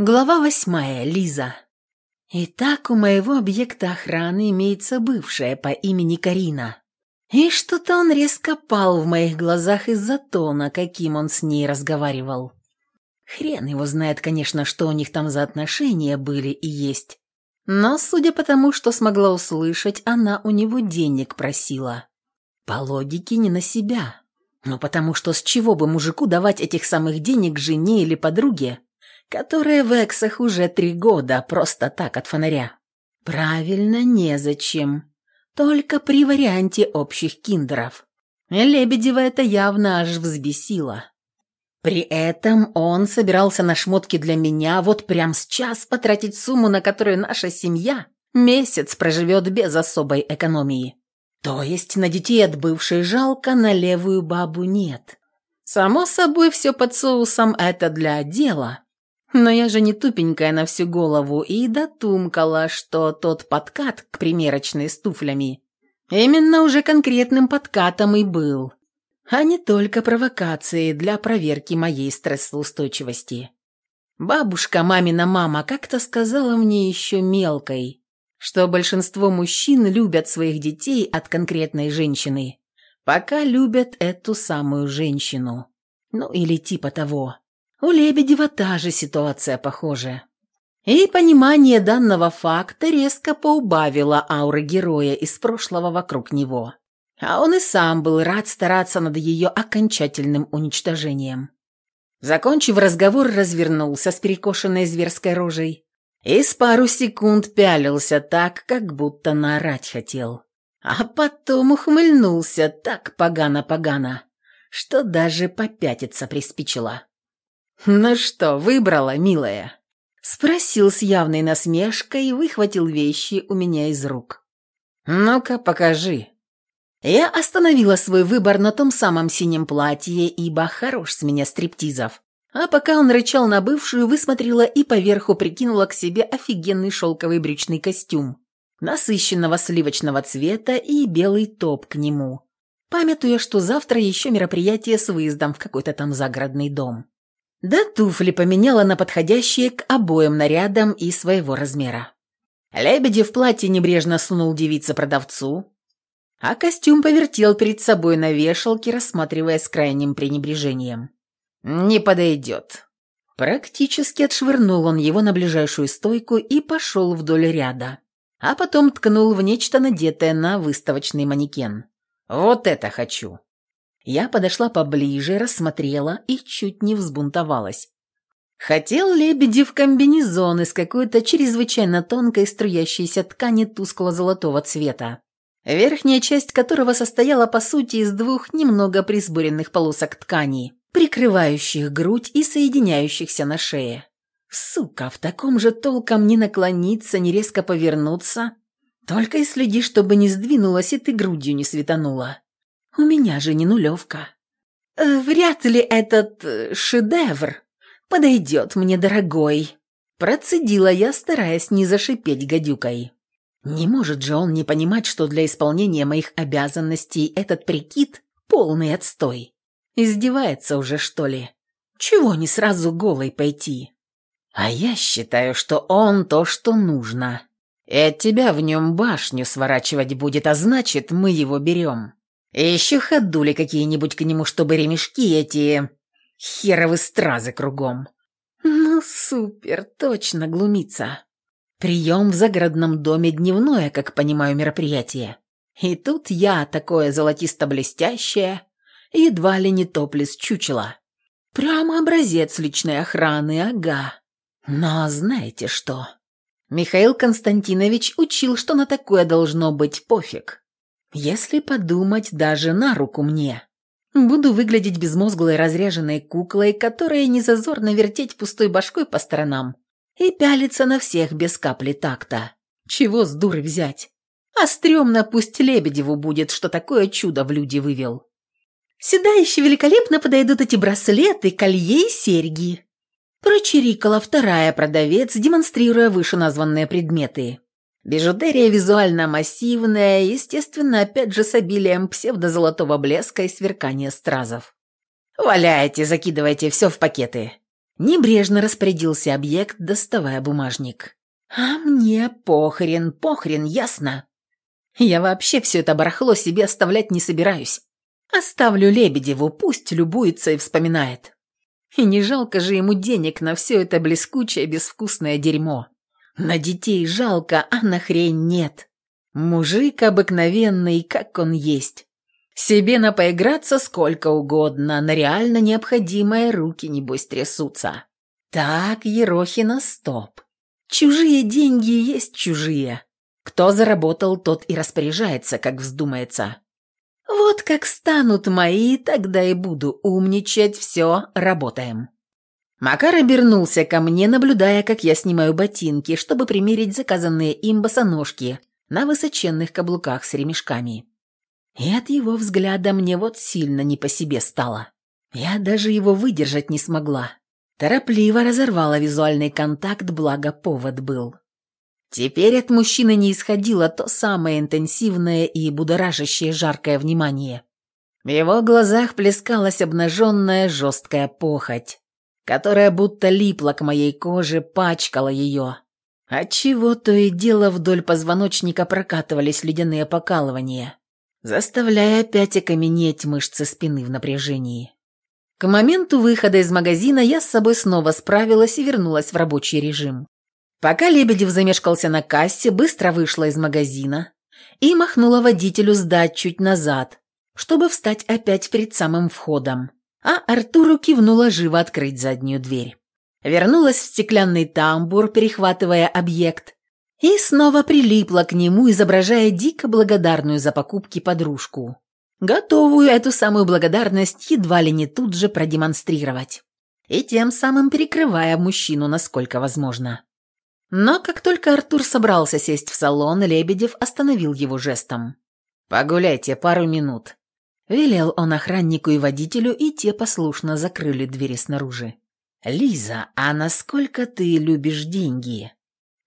Глава восьмая. Лиза. Итак, у моего объекта охраны имеется бывшая по имени Карина. И что-то он резко пал в моих глазах из-за тона, каким он с ней разговаривал. Хрен его знает, конечно, что у них там за отношения были и есть. Но, судя по тому, что смогла услышать, она у него денег просила. По логике не на себя. Ну потому что с чего бы мужику давать этих самых денег жене или подруге, которые в Эксах уже три года просто так от фонаря. Правильно, незачем. Только при варианте общих киндеров. Лебедева это явно аж взбесило. При этом он собирался на шмотки для меня вот прям сейчас потратить сумму, на которую наша семья месяц проживет без особой экономии. То есть на детей от бывшей жалко, на левую бабу нет. Само собой, все под соусом это для дела, но я же не тупенькая на всю голову и дотумкала, что тот подкат к примерочной с туфлями именно уже конкретным подкатом и был, а не только провокацией для проверки моей стрессоустойчивости. Бабушка, мамина мама, как-то сказала мне еще мелкой, что большинство мужчин любят своих детей от конкретной женщины, пока любят эту самую женщину. Ну или типа того. У Лебедева та же ситуация похожа. И понимание данного факта резко поубавило ауры героя из прошлого вокруг него. А он и сам был рад стараться над ее окончательным уничтожением. Закончив разговор, развернулся с перекошенной зверской рожей и с пару секунд пялился так, как будто наорать хотел. А потом ухмыльнулся так погано-погано, что даже попятиться приспичило. «Ну что, выбрала, милая?» Спросил с явной насмешкой и выхватил вещи у меня из рук. «Ну-ка, покажи». Я остановила свой выбор на том самом синем платье, ибо хорош с меня стриптизов. А пока он рычал на бывшую, высмотрела и поверху прикинула к себе офигенный шелковый брючный костюм, насыщенного сливочного цвета и белый топ к нему, памятуя, что завтра еще мероприятие с выездом в какой-то там загородный дом. Да туфли поменяла на подходящие к обоим нарядам и своего размера. Лебедев платье небрежно сунул девице продавцу, а костюм повертел перед собой на вешалке, рассматривая с крайним пренебрежением. «Не подойдет». Практически отшвырнул он его на ближайшую стойку и пошел вдоль ряда, а потом ткнул в нечто надетое на выставочный манекен. «Вот это хочу!» Я подошла поближе, рассмотрела и чуть не взбунтовалась. Хотел Лебедев комбинезон из какой-то чрезвычайно тонкой струящейся ткани тускло-золотого цвета, верхняя часть которого состояла по сути из двух немного присборенных полосок ткани, прикрывающих грудь и соединяющихся на шее. Сука, в таком же толком не наклониться, не резко повернуться, только и следи, чтобы не сдвинулась и ты грудью не светанула. У меня же не нулевка. Э, вряд ли этот э, шедевр подойдет мне, дорогой. Процедила я, стараясь не зашипеть гадюкой. Не может же он не понимать, что для исполнения моих обязанностей этот прикид — полный отстой. Издевается уже, что ли? Чего не сразу голой пойти? А я считаю, что он то, что нужно. И от тебя в нем башню сворачивать будет, а значит, мы его берем. И еще ходули какие-нибудь к нему, чтобы ремешки эти... Херовы стразы кругом. Ну, супер, точно глумится. Прием в загородном доме дневное, как понимаю, мероприятие. И тут я, такое золотисто-блестящее, едва ли не топлес чучела. Прямо образец личной охраны, ага. Но знаете что? Михаил Константинович учил, что на такое должно быть пофиг. Если подумать, даже на руку мне. Буду выглядеть безмозглой разряженной куклой, которая не зазорно вертеть пустой башкой по сторонам и пялиться на всех без капли такта. Чего с дуры взять? А стрёмно пусть Лебедеву будет, что такое чудо в люди вывел. Сюда еще великолепно подойдут эти браслеты, колье и серьги. Прочирикала вторая продавец, демонстрируя вышеназванные предметы. Бижутерия визуально массивная, естественно, опять же с обилием псевдозолотого блеска и сверкания стразов. «Валяйте, закидывайте все в пакеты. Небрежно распорядился объект, доставая бумажник. «А мне похрен, похрен, ясно? Я вообще все это барахло себе оставлять не собираюсь. Оставлю Лебедеву, пусть любуется и вспоминает. И не жалко же ему денег на все это блескучее безвкусное дерьмо. На детей жалко, а на хрень нет. Мужик обыкновенный, как он есть. Себе на поиграться сколько угодно, на реально необходимое руки, небось, трясутся. Так, Ерохина, стоп. Чужие деньги есть чужие. Кто заработал, тот и распоряжается, как вздумается. Вот как станут мои, тогда и буду умничать, все, работаем. Макар обернулся ко мне, наблюдая, как я снимаю ботинки, чтобы примерить заказанные им босоножки на высоченных каблуках с ремешками. И от его взгляда мне вот сильно не по себе стало. Я даже его выдержать не смогла. Торопливо разорвала визуальный контакт, благо повод был. Теперь от мужчины не исходило то самое интенсивное и будоражащее жаркое внимание. В его глазах плескалась обнаженная жесткая похоть, которая будто липла к моей коже, пачкала ее. Отчего то и дело вдоль позвоночника прокатывались ледяные покалывания, заставляя опять окаменеть мышцы спины в напряжении. К моменту выхода из магазина я с собой снова справилась и вернулась в рабочий режим. Пока Лебедев замешкался на кассе, быстро вышла из магазина и махнула водителю сдать чуть назад, чтобы встать опять перед самым входом. А Артуру кивнула живо открыть заднюю дверь. Вернулась в стеклянный тамбур, перехватывая объект, и снова прилипла к нему, изображая дико благодарную за покупки подружку готовую эту самую благодарность едва ли не тут же продемонстрировать, и тем самым перекрывая мужчину насколько возможно. Но как только Артур собрался сесть в салон, Лебедев остановил его жестом. «Погуляйте пару минут», – велел он охраннику и водителю, и те послушно закрыли двери снаружи. «Лиза, а насколько ты любишь деньги?»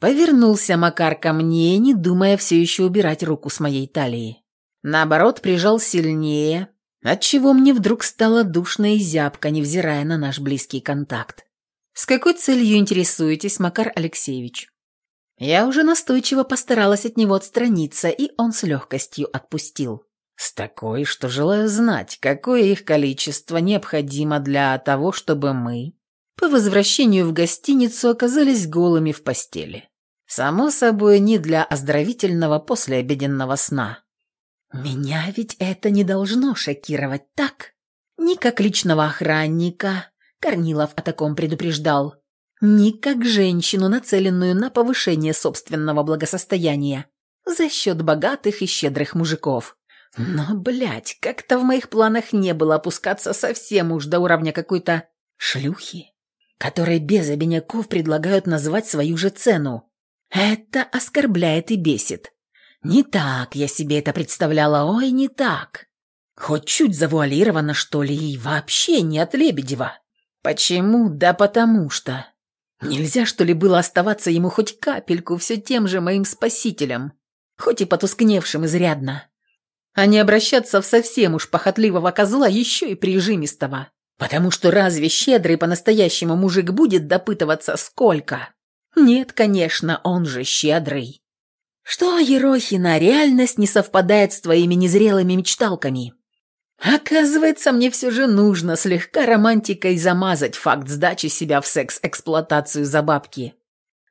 Повернулся Макар ко мне, не думая все еще убирать руку с моей талии. Наоборот, прижал сильнее, отчего мне вдруг стало душно и зябко, невзирая на наш близкий контакт. «С какой целью интересуетесь, Макар Алексеевич?» Я уже настойчиво постаралась от него отстраниться, и он с легкостью отпустил. «С такой, что желаю знать, какое их количество необходимо для того, чтобы мы, по возвращению в гостиницу, оказались голыми в постели. Само собой, не для оздоровительного послеобеденного сна, меня ведь это не должно шокировать, так? Ни как личного охранника, Корнилов о таком предупреждал, ни как женщину, нацеленную на повышение собственного благосостояния за счет богатых и щедрых мужиков. Но, блядь, как-то в моих планах не было опускаться совсем уж до уровня какой-то шлюхи, которой без обиняков предлагают назвать свою же цену. Это оскорбляет и бесит. Не так я себе это представляла, ой, не так. Хоть чуть завуалировано, что ли, и вообще не от Лебедева. Почему? Да потому что. Нельзя, что ли, было оставаться ему хоть капельку все тем же моим спасителем, хоть и потускневшим изрядно, а не обращаться в совсем уж похотливого козла еще и прижимистого. Потому что разве щедрый по-настоящему мужик будет допытываться сколько? Нет, конечно, он же щедрый. Что, Ерохина, реальность не совпадает с твоими незрелыми мечталками. Оказывается, мне все же нужно слегка романтикой замазать факт сдачи себя в секс-эксплуатацию за бабки.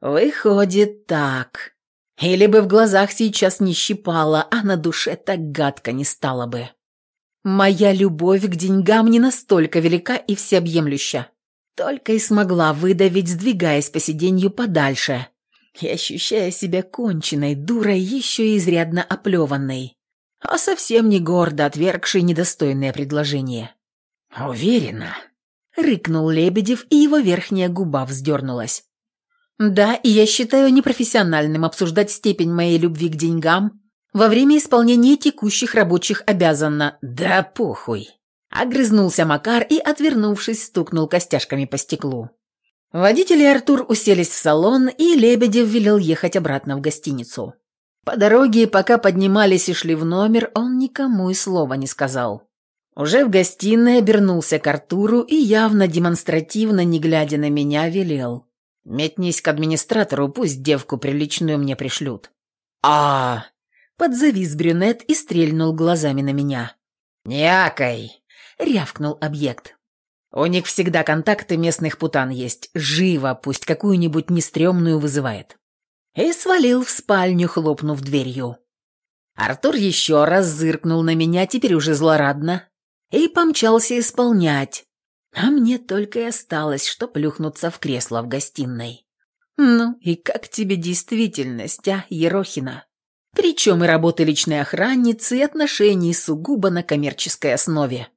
Выходит так. Или бы в глазах сейчас не щипало, а на душе так гадко не стало бы. Моя любовь к деньгам не настолько велика и всеобъемлюща. Только и смогла выдавить, сдвигаясь по сиденью подальше, и ощущая себя конченной, дурой, еще и изрядно оплеванной, а совсем не гордо отвергшей недостойное предложение. «Уверена», — рыкнул Лебедев, и его верхняя губа вздернулась. «Да, и я считаю непрофессиональным обсуждать степень моей любви к деньгам во время исполнения текущих рабочих обязанно. Да похуй!» Огрызнулся Макар и, отвернувшись, стукнул костяшками по стеклу. Водитель и Артур уселись в салон, и Лебедев велел ехать обратно в гостиницу. По дороге, пока поднимались и шли в номер, он никому и слова не сказал. Уже в гостиной обернулся к Артуру и явно демонстративно, не глядя на меня, велел. «Метнись к администратору, пусть девку приличную мне пришлют». а Подзавис брюнет и стрельнул глазами на меня. «Някой!» — рявкнул объект. «У них всегда контакты местных путан есть. Живо, пусть какую-нибудь нестрёмную вызывает». И свалил в спальню, хлопнув дверью. Артур еще раз зыркнул на меня, теперь уже злорадно, и помчался исполнять. А мне только и осталось, что плюхнуться в кресло в гостиной. «Ну и как тебе действительность, а, Ерохина?» Причем и работы личной охранницы, и отношений сугубо на коммерческой основе.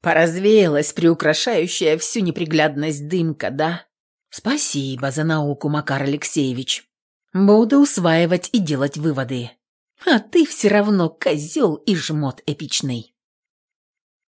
Поразвеялась приукрашающая всю неприглядность дымка, да? Спасибо за науку, Макар Алексеевич. Буду усваивать и делать выводы. А ты все равно козел и жмот эпичный.